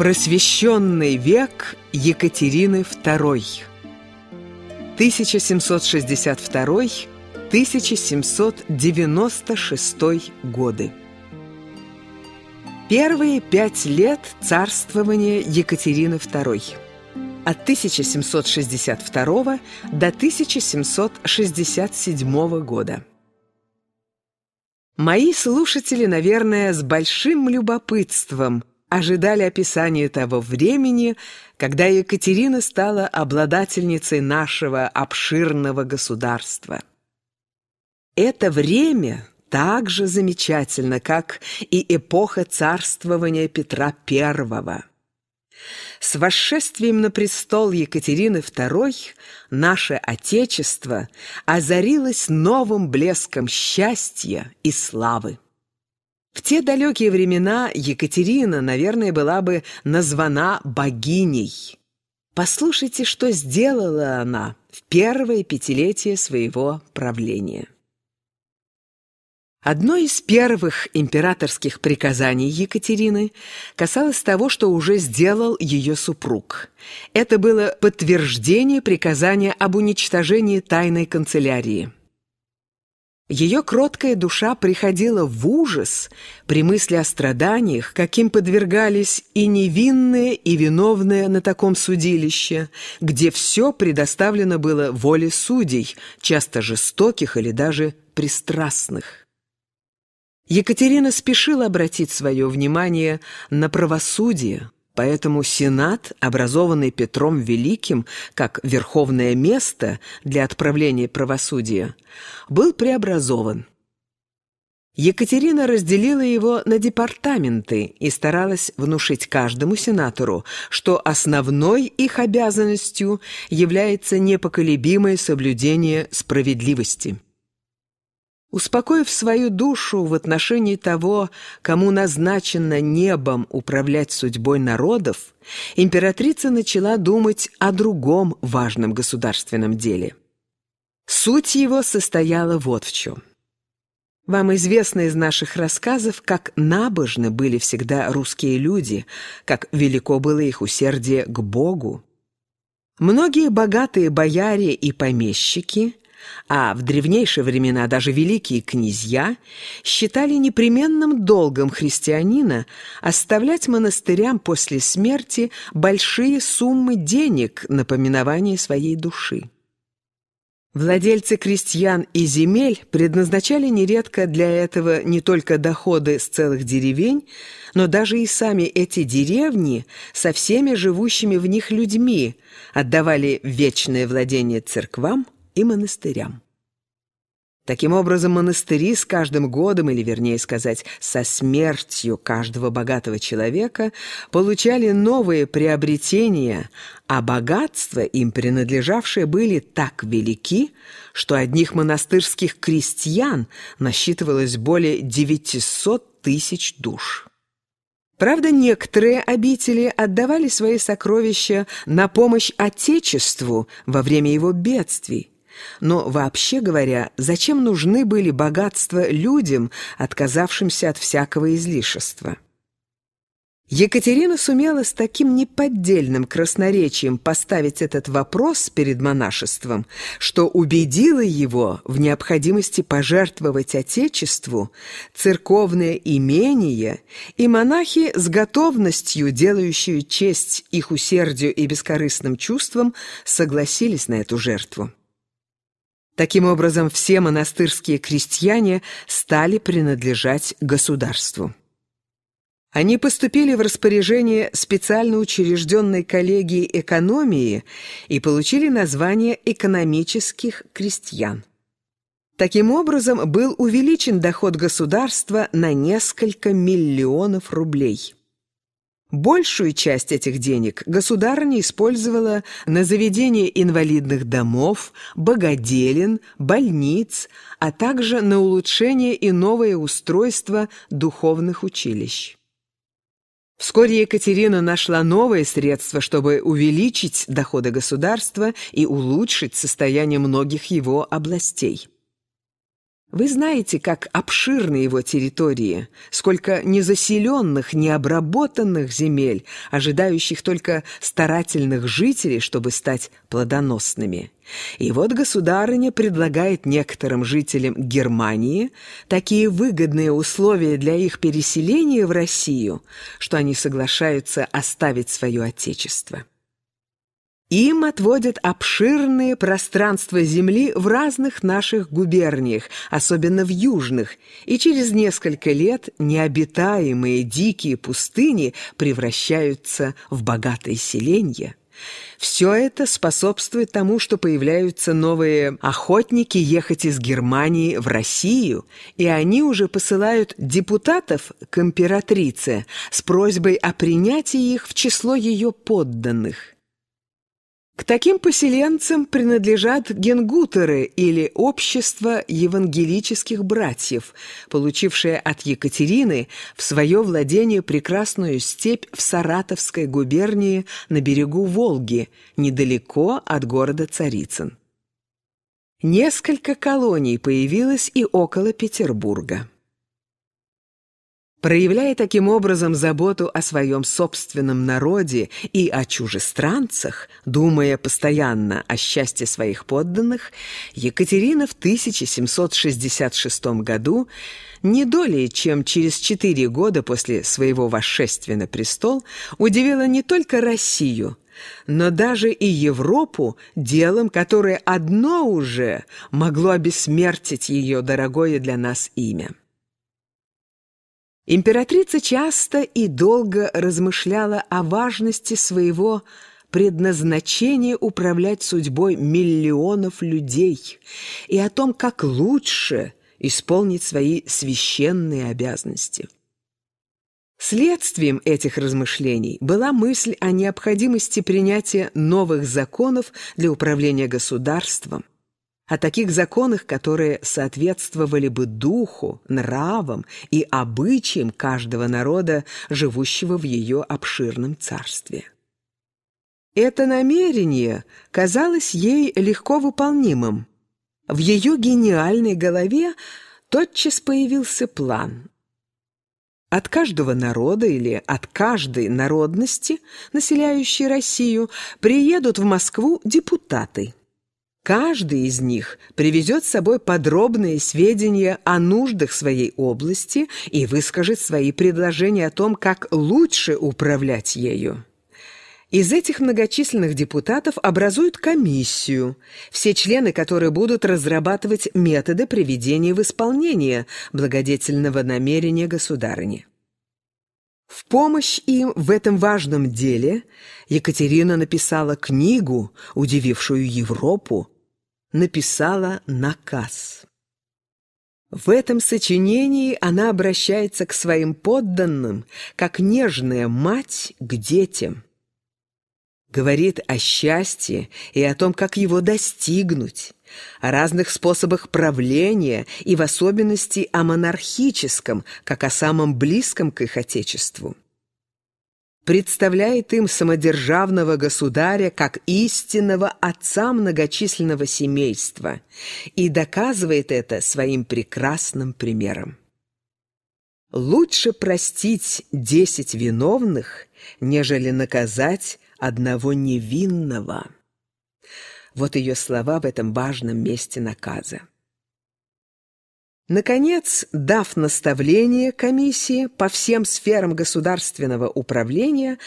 Просвещенный век Екатерины II 1762-1796 годы. Первые пять лет царствования Екатерины II от 1762 до 1767 года. Мои слушатели, наверное, с большим любопытством ожидали описания того времени, когда Екатерина стала обладательницей нашего обширного государства. Это время так же замечательно, как и эпоха царствования Петра I. С восшествием на престол Екатерины II наше Отечество озарилось новым блеском счастья и славы. В те далекие времена Екатерина, наверное, была бы названа богиней. Послушайте, что сделала она в первое пятилетие своего правления. Одно из первых императорских приказаний Екатерины касалось того, что уже сделал ее супруг. Это было подтверждение приказания об уничтожении тайной канцелярии. Ее кроткая душа приходила в ужас при мысли о страданиях, каким подвергались и невинные, и виновные на таком судилище, где все предоставлено было воле судей, часто жестоких или даже пристрастных. Екатерина спешила обратить свое внимание на правосудие, Поэтому Сенат, образованный Петром Великим как верховное место для отправления правосудия, был преобразован. Екатерина разделила его на департаменты и старалась внушить каждому сенатору, что основной их обязанностью является непоколебимое соблюдение справедливости. Успокоив свою душу в отношении того, кому назначено небом управлять судьбой народов, императрица начала думать о другом важном государственном деле. Суть его состояла вот в чем. Вам известно из наших рассказов, как набожны были всегда русские люди, как велико было их усердие к Богу. Многие богатые бояре и помещики а в древнейшие времена даже великие князья считали непременным долгом христианина оставлять монастырям после смерти большие суммы денег на поминование своей души. Владельцы крестьян и земель предназначали нередко для этого не только доходы с целых деревень, но даже и сами эти деревни со всеми живущими в них людьми отдавали вечное владение церквам, и монастырям. Таким образом, монастыри с каждым годом, или вернее сказать, со смертью каждого богатого человека, получали новые приобретения, а богатства, им принадлежавшие, были так велики, что одних монастырских крестьян насчитывалось более 900 тысяч душ. Правда, некоторые обители отдавали свои сокровища на помощь Отечеству во время его бедствий, но вообще говоря, зачем нужны были богатства людям, отказавшимся от всякого излишества? Екатерина сумела с таким неподдельным красноречием поставить этот вопрос перед монашеством, что убедила его в необходимости пожертвовать Отечеству церковное имение, и монахи с готовностью, делающие честь их усердию и бескорыстным чувствам, согласились на эту жертву. Таким образом, все монастырские крестьяне стали принадлежать государству. Они поступили в распоряжение специально учрежденной коллегии экономии и получили название экономических крестьян. Таким образом, был увеличен доход государства на несколько миллионов рублей. Большую часть этих денег государыня использовала на заведение инвалидных домов, богоделин, больниц, а также на улучшение и новое устройство духовных училищ. Вскоре Екатерина нашла новые средства, чтобы увеличить доходы государства и улучшить состояние многих его областей. Вы знаете, как обширны его территории, сколько незаселенных, необработанных земель, ожидающих только старательных жителей, чтобы стать плодоносными. И вот государыня предлагает некоторым жителям Германии такие выгодные условия для их переселения в Россию, что они соглашаются оставить свое отечество. Им отводят обширные пространства земли в разных наших губерниях, особенно в южных, и через несколько лет необитаемые дикие пустыни превращаются в богатые селения. Все это способствует тому, что появляются новые охотники ехать из Германии в Россию, и они уже посылают депутатов к императрице с просьбой о принятии их в число ее подданных. К таким поселенцам принадлежат генгутеры или общество евангелических братьев, получившее от Екатерины в свое владение прекрасную степь в Саратовской губернии на берегу Волги, недалеко от города Царицын. Несколько колоний появилось и около Петербурга. Проявляя таким образом заботу о своем собственном народе и о чужестранцах, думая постоянно о счастье своих подданных, Екатерина в 1766 году, не долее чем через четыре года после своего восшествия на престол, удивила не только Россию, но даже и Европу делом, которое одно уже могло обессмертить ее дорогое для нас имя. Императрица часто и долго размышляла о важности своего предназначения управлять судьбой миллионов людей и о том, как лучше исполнить свои священные обязанности. Следствием этих размышлений была мысль о необходимости принятия новых законов для управления государством, о таких законах, которые соответствовали бы духу, нравам и обычаям каждого народа, живущего в ее обширном царстве. Это намерение казалось ей легко выполнимым. В ее гениальной голове тотчас появился план. От каждого народа или от каждой народности, населяющей Россию, приедут в Москву депутаты – Каждый из них привезет с собой подробные сведения о нуждах своей области и выскажет свои предложения о том, как лучше управлять ею. Из этих многочисленных депутатов образуют комиссию, все члены которой будут разрабатывать методы приведения в исполнение благодетельного намерения государыни. В помощь им в этом важном деле Екатерина написала книгу, удивившую Европу, написала наказ. В этом сочинении она обращается к своим подданным, как нежная мать к детям. Говорит о счастье и о том, как его достигнуть, о разных способах правления и в особенности о монархическом, как о самом близком к их отечеству. Представляет им самодержавного государя как истинного отца многочисленного семейства и доказывает это своим прекрасным примером. Лучше простить десять виновных, нежели наказать одного невинного. Вот ее слова в этом важном месте наказа. Наконец, дав наставление комиссии по всем сферам государственного управления,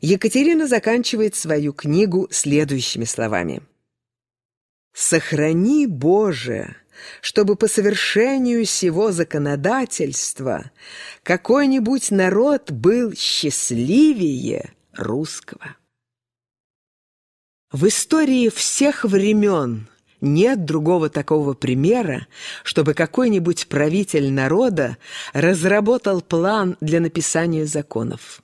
Екатерина заканчивает свою книгу следующими словами. «Сохрани, Боже, чтобы по совершению сего законодательства какой-нибудь народ был счастливее русского». В истории всех времен нет другого такого примера, чтобы какой-нибудь правитель народа разработал план для написания законов.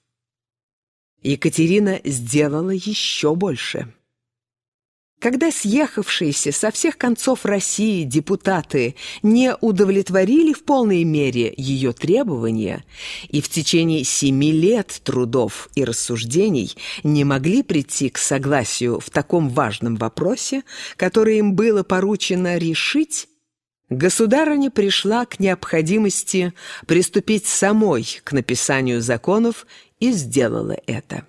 Екатерина сделала еще больше. Когда съехавшиеся со всех концов России депутаты не удовлетворили в полной мере ее требования и в течение семи лет трудов и рассуждений не могли прийти к согласию в таком важном вопросе, который им было поручено решить, Государыня пришла к необходимости приступить самой к написанию законов и сделала это.